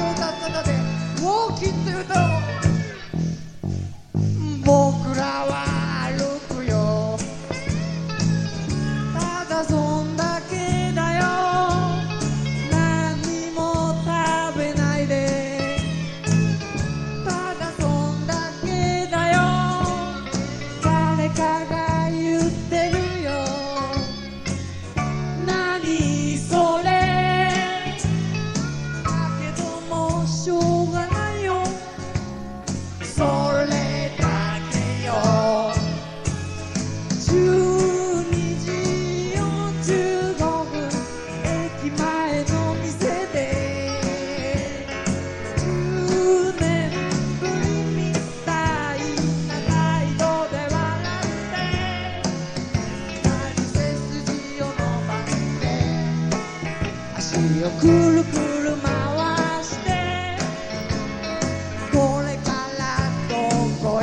を歌うことでウォーキンという歌をくるくる回してこれからどこへ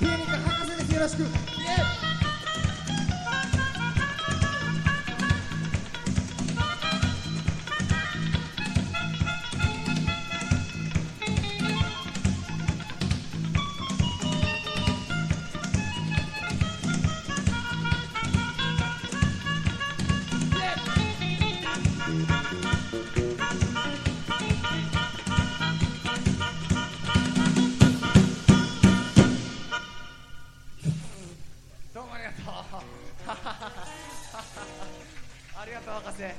ピアニカ博士ですよろしくイエー博士